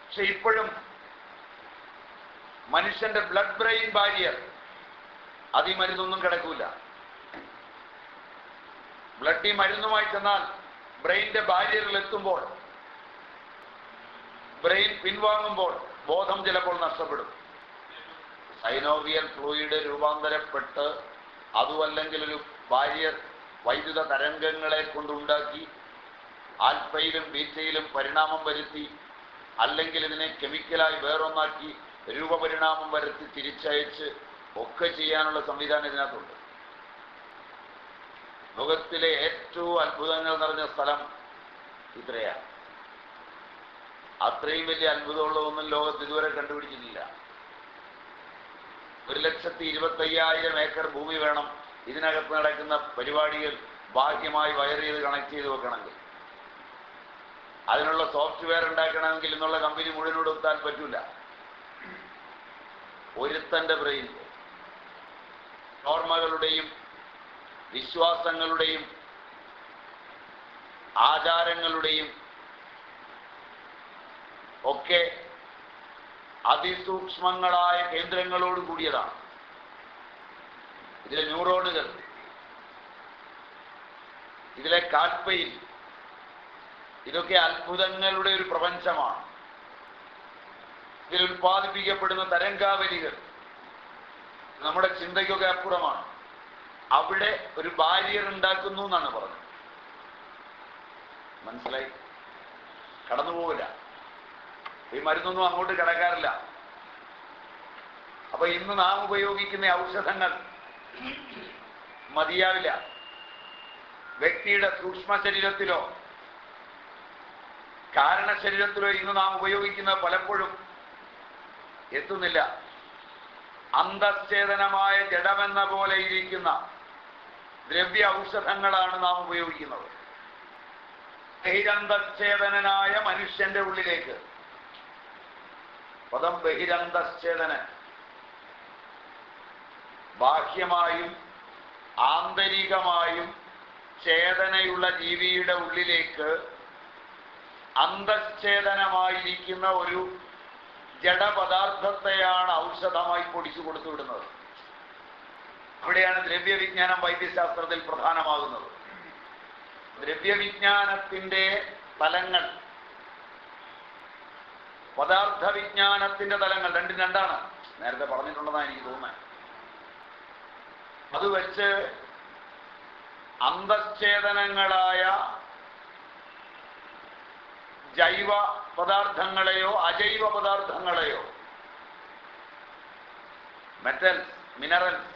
പക്ഷെ ഇപ്പോഴും മനുഷ്യന്റെ ബ്ലഡ് ബ്രെയിൻ ബാരിയർ അത് മരുന്നൊന്നും കിടക്കൂല. ബ്ലഡ് ഈ മരുന്നുമായി ചെന്നാൽ ബ്രെയിനിന്റെ ബാരിയറിൽ എത്തുമ്പോൾ ബ്രെയിൻ പിൻവാങ്ങുമ്പോൾ ബോധം ചിലപ്പോൾ നഷ്ടപ്പെടും. സൈനോവിയൽ ഫ്ലൂയിഡ് രൂപാന്തരപ്പെട്ട് അതുമല്ലെങ്കിൽ ഒരു ബാരിയർ വൈദ്യുത തരംഗങ്ങളെ കൊണ്ടുണ്ടാക്കി ആൽഫയിലും ബീറ്റയിലും പരിണാമം വരുത്തി അല്ലെങ്കിൽ ഇതിനെ കെമിക്കലായി വേറൊന്നാക്കി രൂപപരിണാമം വരുത്തി തിരിച്ചയച്ച് ഒക്കെ ചെയ്യാനുള്ള സംവിധാനം ഇതിനകത്തുണ്ട്. ലോകത്തിലെ ഏറ്റവും അത്ഭുതങ്ങൾ നിറഞ്ഞ സ്ഥലം ഇത്രയാണ്. അത്രയും വലിയ അത്ഭുതമുള്ള ഒന്നും ലോകത്ത് ഇതുവരെ കണ്ടുപിടിച്ചിട്ടില്ല. ഒരു ലക്ഷത്തി ഇരുപത്തയ്യായിരം ഏക്കർ ഭൂമി വേണം ഇതിനകത്ത് നടക്കുന്ന പരിപാടികൾ ബാഹ്യമായി വയർ ചെയ്ത് കണക്ട് ചെയ്ത് വെക്കണമെങ്കിൽ. അതിനുള്ള സോഫ്റ്റ്വെയർ ഉണ്ടാക്കണമെങ്കിൽ ഇന്നുള്ള കമ്പനി മുഴുവനോട് ഒത്താൻ പറ്റൂല. ഒരുത്തന്റെ ബ്രെയിൻ ഓർമ്മകളുടെയും വിശ്വാസങ്ങളുടെയും ആചാരങ്ങളുടെയും ഒക്കെ അതിസൂക്ഷ്മങ്ങളായ കേന്ദ്രങ്ങളോട് കൂടിയതാണ്. ഇതിലെ ന്യൂറോണുകൾ ഇതിലെ കാൽപ്പയിൽ ഇതൊക്കെ അത്ഭുതങ്ങളുടെ ഒരു പ്രപഞ്ചമാണ്. ഇതിൽ ഉൽപ്പാദിപ്പിക്കപ്പെടുന്ന തരംഗാവലികൾ നമ്മുടെ ചിന്തയ്ക്കൊക്കെ അപ്പുറമാണ്. അവിടെ ഒരു ബാരിയർ ഉണ്ടാക്കുന്നു എന്നാണ് പറഞ്ഞത്. മനസ്സിലായി? കടന്നു പോവില്ല. ഈ മരുന്നൊന്നും അങ്ങോട്ട് കിടക്കാറില്ല. അപ്പൊ ഇന്ന് നാം ഉപയോഗിക്കുന്ന ഔഷധങ്ങൾ മതിയാവില്ല. വ്യക്തിയുടെ സൂക്ഷ്മ ശരീരത്തിലോ കാരണ ശരീരത്തിലോ ഇന്ന് നാം ഉപയോഗിക്കുന്ന പലപ്പോഴും എത്തുന്നില്ല. അന്തശ്ചേതനമായ ജഡമെന്ന പോലെ ഇരിക്കുന്ന ദ്രവ്യ ഔഷധങ്ങളാണ് നാം ഉപയോഗിക്കുന്നത്. ബഹിരന്തശ്ചേതനായ മനുഷ്യന്റെ ഉള്ളിലേക്ക്. പദം ബഹിരന്തശ്ചേതനൻ ബാഹ്യമായും ആന്തരികമായും ചേതനയുള്ള ജീവിയുടെ ഉള്ളിലേക്ക് അന്തശ്ചേതനമായിരിക്കുന്ന ഒരു ജഡപദാർത്ഥത്തെയാണ് ഔഷധമായി പൊടിച്ചു കൊടുത്തു വിടുന്നത്. അവിടെയാണ് ദ്രവ്യവിജ്ഞാനം വൈദ്യശാസ്ത്രത്തിൽ പ്രധാനമാകുന്നത്. ദ്രവ്യവിജ്ഞാനത്തിന്റെ തലങ്ങൾ പദാർത്ഥ വിജ്ഞാനത്തിന്റെ തലങ്ങൾ രണ്ടും രണ്ടാണ്. നേരത്തെ പറഞ്ഞിട്ടുള്ളതാണ് എനിക്ക് തോന്നുന്നത്. അത് വെച്ച് അന്തശ്ചേതനങ്ങളായ ജൈവ പദാർത്ഥങ്ങളെയോ അജൈവ പദാർത്ഥങ്ങളെയോ? മെറ്റൽസ് മിനറൽസ്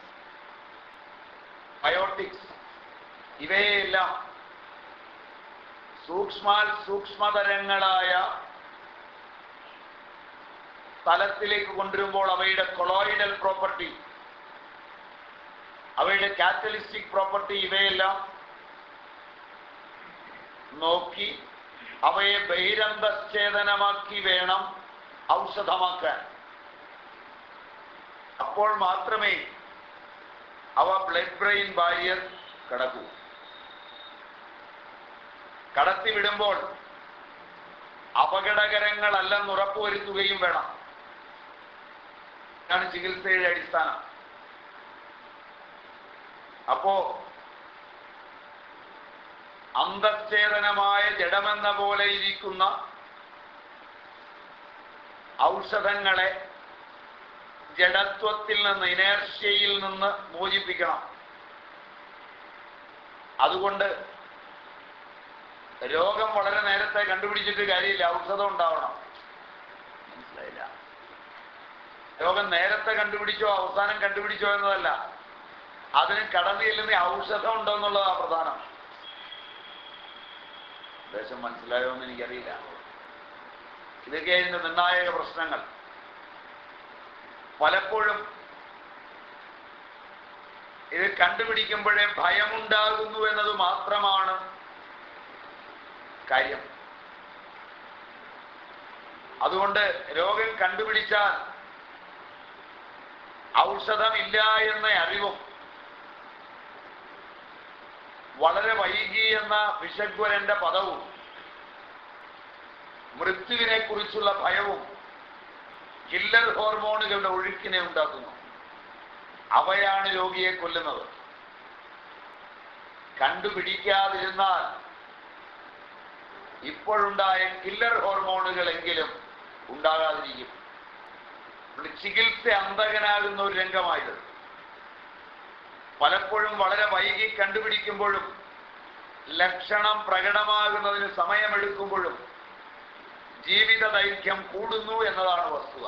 ബയോട്ടിക്സ് ഇവയെല്ലാം സൂക്ഷ്മാൽ സൂക്ഷ്മതരങ്ങളായ തലത്തിലേക്ക് കൊണ്ടുവരുമ്പോൾ അവയുടെ കൊളോയിഡൽ പ്രോപ്പർട്ടി അവയുടെ കാറ്റലിസ്റ്റിക് പ്രോപ്പർട്ടി ഇവയെല്ലാം നോക്കി അവയെ ബഹിരന്തഛേദനമാക്കി വേണം ഔഷധമാക്കാൻ. അപ്പോൾ മാത്രമേ അവ ബ്ലഡ് ബ്രെയിൻ ബാരിയർ കടക്കൂ. കടത്തിവിടുമ്പോൾ അപകടകരങ്ങളല്ലെന്ന് ഉറപ്പുവരുത്തുകയും വേണം. ാണ് ചികിത്സയുടെ അടിസ്ഥാനം. അപ്പോ അന്തശ്ചേതനമായ ജഡമെന്ന പോലെ ഇരിക്കുന്ന ഔഷധങ്ങളെ ജഡത്വത്തിൽ നിന്ന് ഇനേർഷ്യയിൽ നിന്ന് മോചിപ്പിക്കണം. അതുകൊണ്ട് രോഗം വളരെ നേരത്തെ കണ്ടുപിടിച്ചിട്ട് കാര്യമില്ല. ഔഷധം ഉണ്ടാവണം. മനസ്സിലായില്ല. രോഗം നേരത്തെ കണ്ടുപിടിച്ചോ അവസാനം കണ്ടുപിടിച്ചോ എന്നതല്ല. അതിന് കടന്നു ചെല്ലുന്ന ഔഷധം ഉണ്ടോ എന്നുള്ളതാണ് പ്രധാനം. ദേശം മനസ്സിലായോ എന്ന് എനിക്കറിയില്ല ഇതൊക്കെയായിരുന്നു നിർണായക പ്രശ്നങ്ങൾ. പലപ്പോഴും ഇത് കണ്ടുപിടിക്കുമ്പോഴേ ഭയമുണ്ടാകുന്നു എന്നത് മാത്രമാണ് കാര്യം. അതുകൊണ്ട് രോഗം കണ്ടുപിടിച്ചാൽ ഔഷധമില്ല എന്ന അറിവും വളരെ വൈകി എന്ന വിഷഗ്വരന്റെ പദവും മൃത്യുവിനെ കുറിച്ചുള്ള ഭയവും കില്ലർ ഹോർമോണുകളുടെ ഒഴുക്കിനെ ഉണ്ടാക്കുന്നു. അവയാണ് രോഗിയെ കൊല്ലുന്നത്. കണ്ടുപിടിക്കാതിരുന്നാൽ ഇപ്പോഴുണ്ടായ കില്ലർ ഹോർമോണുകളെങ്കിലും ഉണ്ടാകാതിരിക്കും. ചികിത്സ അന്തകനാകുന്ന ഒരു രംഗമായത്. പലപ്പോഴും വളരെ വൈകി കണ്ടുപിടിക്കുമ്പോഴും ലക്ഷണം പ്രകടമാകുന്നതിന് സമയമെടുക്കുമ്പോഴും ജീവിത ദൈർഘ്യം കൂടുന്നു എന്നതാണ് വസ്തുത.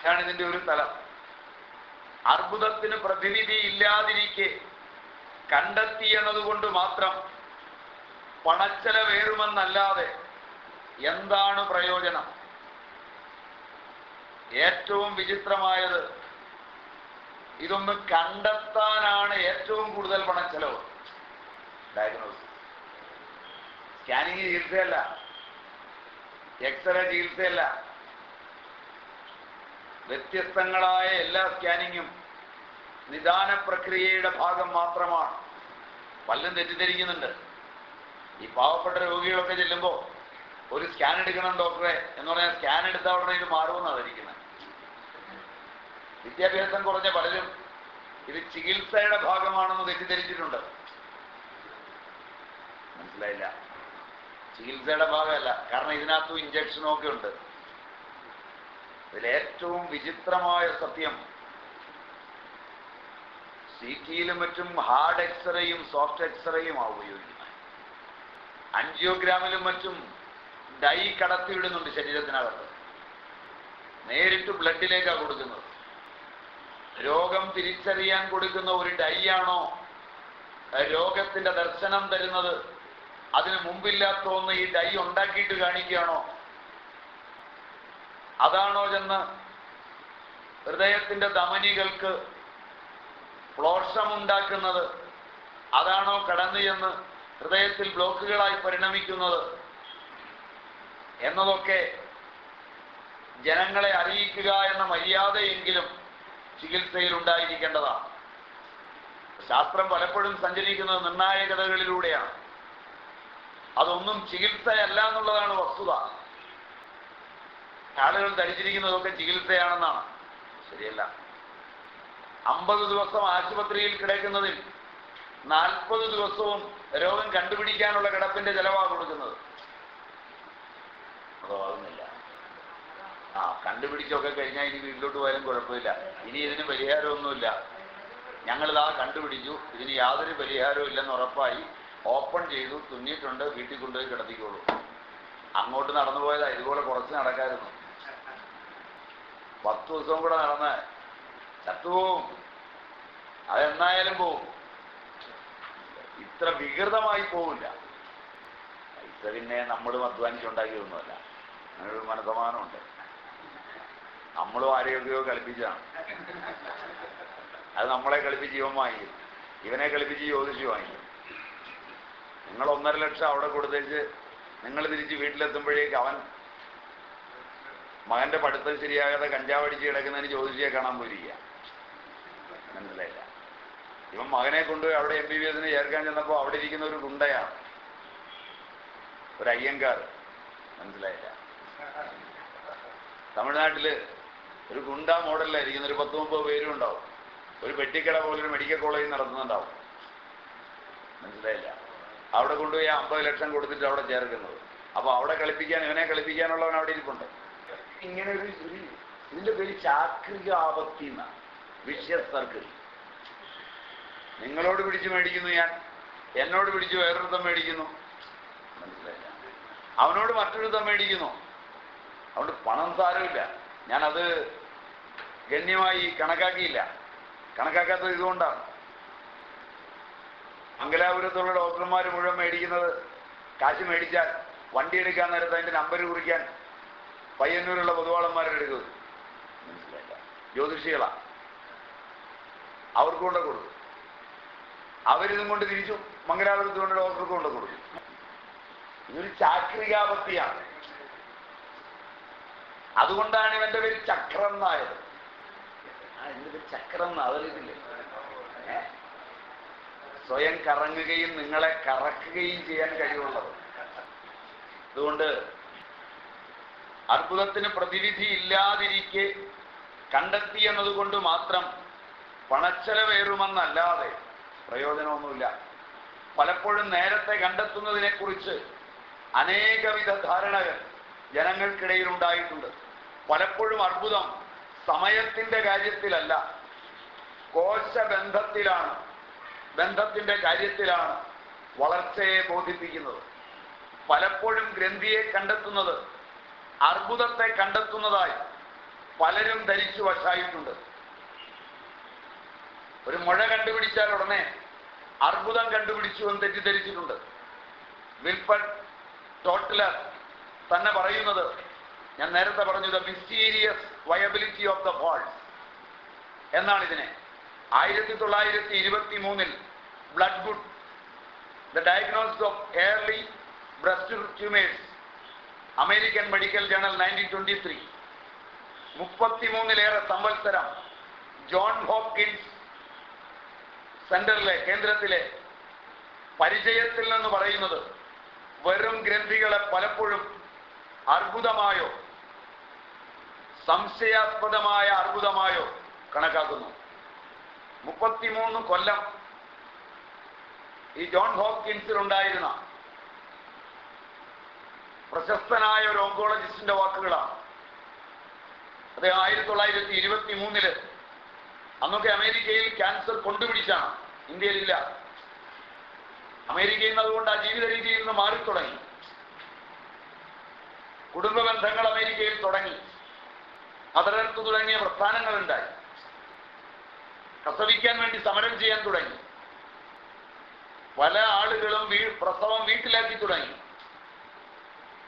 ഇതാണ് ഇതിന്റെ ഒരു തലം. അർബുദത്തിന് പ്രതിവിധി ഇല്ലാതിരിക്കെ കണ്ടെത്തി എന്നതുകൊണ്ട് മാത്രം പണച്ചെലവേറുമെന്നല്ലാതെ എന്താണ് പ്രയോജനം? ഏറ്റവും വിചിത്രമായത് ഇതൊന്ന് കണ്ടെത്താനാണ് ഏറ്റവും കൂടുതൽ പണച്ചെലവ് ഡയഗ്നോസിസ് സ്കാനിങ് ചികിത്സയല്ല. എക്സ്റേ ചികിത്സയല്ല. വ്യത്യസ്തങ്ങളായ എല്ലാ സ്കാനിങ്ങും നിദാന പ്രക്രിയയുടെ ഭാഗം മാത്രമാണ്. പലരും തെറ്റിദ്ധരിക്കുന്നുണ്ട്. ഈ പാവപ്പെട്ട രോഗികളൊക്കെ ചെല്ലുമ്പോൾ ഒരു സ്കാൻ എടുക്കണം ഡോക്ടറെ. എന്ന് പറഞ്ഞാൽ സ്കാൻ എടുത്ത ഉടനെ ഇത് മാറുമെന്നാണ് ധരിക്കുന്നത്. വിദ്യാഭ്യാസം കുറഞ്ഞ പലരും ഇത് ചികിത്സയുടെ ഭാഗമാണെന്ന് തെറ്റിദ്ധരിച്ചിട്ടുണ്ട്. മനസ്സിലായില്ല. ചികിത്സയുടെ ഭാഗമല്ല. കാരണം ഇതിനകത്തും ഇഞ്ചക്ഷനും ഒക്കെ ഉണ്ട്. ഇതിലേറ്റവും വിചിത്രമായ സത്യം സി ടിയിലും മറ്റും ഹാർഡ് എക്സ്റേയും സോഫ്റ്റ് എക്സ്റേയും ആ ഉപയോഗിക്കുന്നത് അഞ്ചിയോഗ്രാമിലും മറ്റും ഡൈ കടത്തിവിടുന്നുണ്ട് ശരീരത്തിനകത്ത്. നേരിട്ട് ബ്ലഡിലേക്കാണ് കൊടുക്കുന്നത്. രോഗം തിരിച്ചറിയാൻ കൊടുക്കുന്ന ഒരു ഡൈയാണോ? രോഗത്തിന്റെ ദർശനം തരുന്നത് അതിന് മുമ്പില്ലാത്ത ഒന്ന് ഈ ഡൈ ഉണ്ടാക്കിയിട്ട് കാണിക്കുകയാണോ? അതാണോ ചെന്ന് ഹൃദയത്തിന്റെ ധമനികൾക്ക് പ്ലോഷമുണ്ടാക്കുന്നത്? അതാണോ കടന്നു ചെന്ന് ഹൃദയത്തിൽ ബ്ലോക്കുകളായി പരിണമിക്കുന്നത്? എന്നതൊക്കെ ജനങ്ങളെ അറിയിക്കുക എന്ന മര്യാദയെങ്കിലും ചികിത്സയിൽ ഉണ്ടായിരിക്കേണ്ടതാണ് ശാസ്ത്രം പലപ്പോഴും സഞ്ചരിക്കുന്നത് നിർണായകതകളിലൂടെയാണ്. അതൊന്നും ചികിത്സയല്ല എന്നുള്ളതാണ് വസ്തുത. ആളുകൾ ധരിച്ചിരിക്കുന്നതൊക്കെ ചികിത്സയാണെന്നാണ്. ശരിയല്ല. അമ്പത് ദിവസം ആശുപത്രിയിൽ കിടക്കുന്നതിൽ നാൽപ്പത് ദിവസവും രോഗം കണ്ടുപിടിക്കാനുള്ള കിടപ്പിന്റെ ചെലവാണ് കൊടുക്കുന്നത്. അതോ ആകുന്നില്ല ആ കണ്ടുപിടിച്ചൊക്കെ കഴിഞ്ഞാൽ ഇനി വീട്ടിലോട്ട് പോയാലും കുഴപ്പമില്ല. ഇനി ഇതിന് പരിഹാരമൊന്നുമില്ല. ഞങ്ങളിതാ കണ്ടുപിടിച്ചു. ഇതിന് യാതൊരു പരിഹാരവും ഇല്ലെന്ന് ഉറപ്പായി. ഓപ്പൺ ചെയ്തു. തുന്നിയിട്ടുണ്ട്. വീട്ടിൽ കൊണ്ടുപോയി കിടത്തിക്കോളൂ. അങ്ങോട്ട് നടന്നു പോയതാ. ഇതുപോലെ കുറച്ച് നടക്കായിരുന്നു. പത്ത് ദിവസവും കൂടെ നടന്ന് ചത്തുപോവും അതെന്നായാലും പോവും. ഇത്ര വികൃതമായി പോവില്ല. പൈസ പിന്നെ നമ്മളും അധ്വാനിച്ചുണ്ടാക്കിയതൊന്നുമല്ല. അങ്ങനൊരു മനസമാനമുണ്ട് നമ്മളും ആരെയൊക്കെയോ കളിപ്പിച്ചതാണ് അത് നമ്മളെ കളിപ്പിച്ച് ഇവൻ വാങ്ങിക്കും. ഇവനെ കളിപ്പിച്ച് ജ്യോതിഷി വാങ്ങിക്കും. നിങ്ങൾ ഒന്നര ലക്ഷം അവിടെ കൊടുത്തേച്ച് നിങ്ങൾ തിരിച്ച് വീട്ടിലെത്തുമ്പോഴേക്ക് അവൻ മകന്റെ പഠിത്തം ശരിയാകാതെ കഞ്ചാവടിച്ച് കിടക്കുന്നതിന് ജ്യോതിഷിയെ കാണാൻ പോയിരിക്കുക മനസ്സിലായില്ല. ഇവൻ മകനെ കൊണ്ടുപോയി അവിടെ എം ബി ബി എസിന് ചേർക്കാൻ ചെന്നപ്പോൾ അവിടെ ഇരിക്കുന്ന ഒരു ഗുണ്ടയാണ് ഒരു അയ്യങ്കാർ. മനസ്സിലായില്ല. തമിഴ്നാട്ടിൽ ഒരു ഗുണ്ട മോഡലിലായിരിക്കുന്ന ഒരു പത്ത് മുപ്പത് പേരും ഉണ്ടാവും. ഒരു പെട്ടിക്കട പോലെ ഒരു മെഡിക്കൽ കോളേജ് നടത്തുന്നുണ്ടാവും. മനസ്സിലായില്ല? അവിടെ കൊണ്ടുപോയി അമ്പത് ലക്ഷം കൊടുത്തിട്ട് അവിടെ ചേർക്കുന്നത്. അപ്പൊ അവിടെ കളിപ്പിക്കാൻ ഇവനെ കളിപ്പിക്കാനുള്ളവൻ അവിടെ ഇരിപ്പുണ്ട്. ഇങ്ങനെ ഒരു ഇതിന്റെ പേര് ചാക്രിക ആപത്തി എന്നാണ് സർക്കിൾ നിങ്ങളോട് പിടിച്ച് മേടിക്കുന്നു ഞാൻ. എന്നോട് പിടിച്ച് വേറൊരുത്തം മേടിക്കുന്നു. മനസ്സിലായില്ല? അവനോട് മറ്റൊരുത്തം മേടിക്കുന്നു. അതുകൊണ്ട് പണം സാരമില്ല. ഞാനത് ഗണ്യമായി കണക്കാക്കിയില്ല. കണക്കാക്കാത്തത് ഇതുകൊണ്ടാണ്. മംഗലാപുരത്തുള്ള ഡോക്ടർമാർ മുഴുവൻ മേടിക്കുന്നത് കാശ് മേടിച്ചാൽ വണ്ടി എടുക്കാൻ നേരത്ത് അതിന്റെ നമ്പർ കുറിക്കാൻ പയ്യന്നൂരുള്ള പൊതുവാളന്മാരെടുക്കുന്നത് മനസ്സിലായില്ല. ജ്യോതിഷികളാണ് അവർക്ക് കൊണ്ട് കൊടുക്കും. അവരിതും കൊണ്ട് തിരിച്ചു മംഗലാപുരത്ത് കൊണ്ട് ഡോക്ടർക്ക് കൊണ്ട് കൊടുക്കും. ഇതൊരു ചാക്രികാപത്തിയാണ്. അതുകൊണ്ടാണ് ഇവന്റെ പേര് ചക്രം പേര് ചക്രം എന്ന് സ്വയം കറങ്ങുകയും നിങ്ങളെ കറക്കുകയും ചെയ്യാൻ കഴിവുള്ളത്. അതുകൊണ്ട് അത്ഭുതത്തിന് പ്രതിവിധി ഇല്ലാതിരിക്കെ കണ്ടെത്തി എന്നതുകൊണ്ട് മാത്രം പണച്ചെലവേറുമെന്നല്ലാതെ പ്രയോജനമൊന്നുമില്ല. പലപ്പോഴും നേരത്തെ കണ്ടെത്തുന്നതിനെക്കുറിച്ച് അനേകവിധ ധാരണകൾ ജനങ്ങൾക്കിടയിൽ ഉണ്ടായിട്ടുണ്ട് പലപ്പോഴും അർബുദം സമയത്തിന്റെ കാര്യത്തിലല്ല. കോശബന്ധത്തിലാണ്. ബന്ധത്തിന്റെ കാര്യത്തിലാണ് വളർച്ചയെ ബോധിപ്പിക്കുന്നത്. പലപ്പോഴും ഗ്രന്ഥിയെ കണ്ടെത്തുന്നത് അർബുദത്തെ കണ്ടെത്തുന്നതായി പലരും ധരിച്ചു വശായിട്ടുണ്ട്. ഒരു മുഴ കണ്ടുപിടിച്ചാൽ ഉടനെ അർബുദം കണ്ടുപിടിച്ചു എന്ന് തെറ്റിദ്ധരിച്ചിട്ടുണ്ട്. വിൽഫഡ് ടോട്ടലർ തന്നെ പറയുന്നത് ഞാൻ നേരത്തെ പറഞ്ഞു the mysterious viability of the world എന്നാണ് ഇതിനെ ആയിരത്തി തൊള്ളായിരത്തി ഇരുപത്തി മൂന്നിൽ Bloodgood the diagnosis of early breast tumours American medical journal nineteen twenty three മുപ്പത്തിമൂന്നിലേറെ സംവത്സരം ജോൺ ഹോപ്കിൻസ് സെന്ററിലെ കേന്ദ്രത്തിലെ പരിചയത്തിൽ നിന്ന് പറയുന്നത് വെറും ഗ്രന്ഥികളെ പലപ്പോഴും അർബുദമായോ സംശയാസ്പദമായ അർബുദമായോ കണക്കാക്കുന്നു. മുപ്പത്തിമൂന്ന് കൊല്ലം ഈ ജോൺ ഹോപ്കിൻസിൽ ഉണ്ടായിരുന്ന പ്രശസ്തനായ ഒരു ഓങ്കോളജിസ്റ്റിന്റെ വാക്കുകളാണ്. അദ്ദേഹം ആയിരത്തി തൊള്ളായിരത്തി ഇരുപത്തി മൂന്നിൽ അന്നൊക്കെ അമേരിക്കയിൽ ക്യാൻസർ കൊണ്ടുപിടിച്ചാണ്. ഇന്ത്യയിലില്ല. അമേരിക്കയിൽ നിന്ന് അതുകൊണ്ട് ആ ജീവിത രീതിയിൽ നിന്ന് മാറിത്തുടങ്ങി. കുടുംബ ബന്ധങ്ങൾ അമേരിക്കയിൽ തുടങ്ങി. അതിനകത്ത് തുടങ്ങിയ പ്രസ്ഥാനങ്ങൾ ഉണ്ടായി പ്രസവിക്കാൻ വേണ്ടി സമരം ചെയ്യാൻ തുടങ്ങി. പല ആളുകളും പ്രസവം വീട്ടിലാക്കി തുടങ്ങി.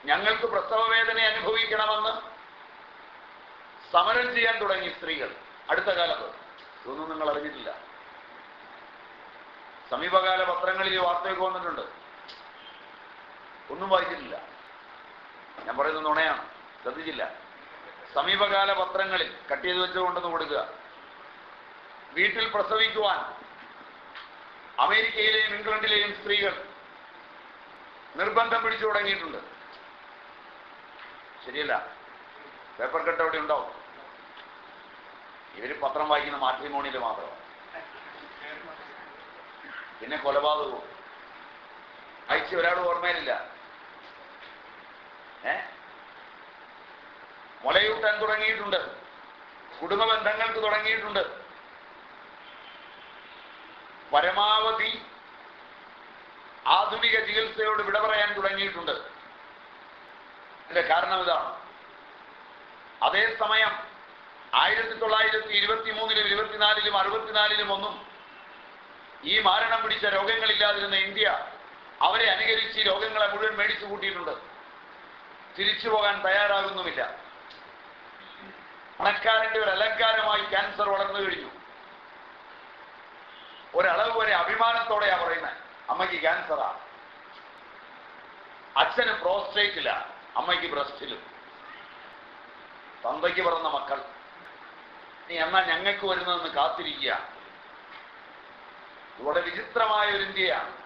ഞങ്ങൾക്ക് പ്രസവ വേദന അനുഭവിക്കണമെന്ന് സമരം ചെയ്യാൻ തുടങ്ങി സ്ത്രീകൾ. അടുത്ത കാലത്ത് ഇതൊന്നും നിങ്ങൾ അറിഞ്ഞിട്ടില്ല. സമീപകാല പത്രങ്ങളിൽ വാർത്തയൊക്കെ വന്നിട്ടുണ്ട്. ഒന്നും വായിച്ചിട്ടില്ല. ഞാൻ പറയുന്നത് നുണയാണ്. ശ്രദ്ധിച്ചില്ല. സമീപകാല പത്രങ്ങളിൽ കട്ട് ചെയ്ത് വെച്ച് കൊണ്ടുവന്ന് കൊടുക്കുക. വീട്ടിൽ പ്രസവിക്കുവാൻ അമേരിക്കയിലെയും ഇംഗ്ലണ്ടിലെയും സ്ത്രീകൾ നിർബന്ധം പിടിച്ചു തുടങ്ങിയിട്ടുണ്ട്. ശരിയല്ല. പേപ്പർ കട്ട് അവിടെ ഉണ്ടാവും. ഇവർ പത്രം വായിക്കുന്ന മാട്രിമോണിയിൽ മാത്രം. പിന്നെ കൊലപാതകവും. അയച്ച് ഒരാൾ ഓർമ്മയിലില്ല. ഏ? മുലയൂട്ടാൻ തുടങ്ങിയിട്ടുണ്ട്. കുടുംബ ബന്ധങ്ങൾക്ക് തുടങ്ങിയിട്ടുണ്ട്. പരമാവധി ആധുനിക ചികിത്സയോട് വിട പറയാൻ തുടങ്ങിയിട്ടുണ്ട്. ഇതിന്റെ കാരണം ഇതാണ്. അതേസമയം ആയിരത്തി തൊള്ളായിരത്തി ഇരുപത്തി മൂന്നിലും ഇരുപത്തിനാലിലും അറുപത്തിനാലിലും ഒന്നും ഈ മാരണം പിടിച്ച രോഗങ്ങളില്ലാതിരുന്ന ഇന്ത്യ അവരെ അനുകരിച്ച് രോഗങ്ങളെ മുഴുവൻ മേടിച്ചു കൂട്ടിയിട്ടുണ്ട് തിരിച്ചു പോകാൻ തയ്യാറാകുന്നുമില്ല. പണക്കാരന്റെ ഒരു അലങ്കാരമായി ക്യാൻസർ വളർന്നു കഴിഞ്ഞു. ഒരളവ് വരെ അഭിമാനത്തോടെയാ പറയുന്നത് അമ്മയ്ക്ക് ക്യാൻസറാ അച്ഛന് പ്രോസ്റ്റേറ്റില്ല അമ്മയ്ക്ക് ബ്രസ്റ്റിലും തന്തയ്ക്ക് പിറന്ന മക്കൾ. നീ എന്നാ ഞങ്ങൾക്ക് വരുന്നതെന്ന് കാത്തിരിക്കുക. ഇവിടെ വിചിത്രമായ ഒരു ഇന്ത്യയാണ്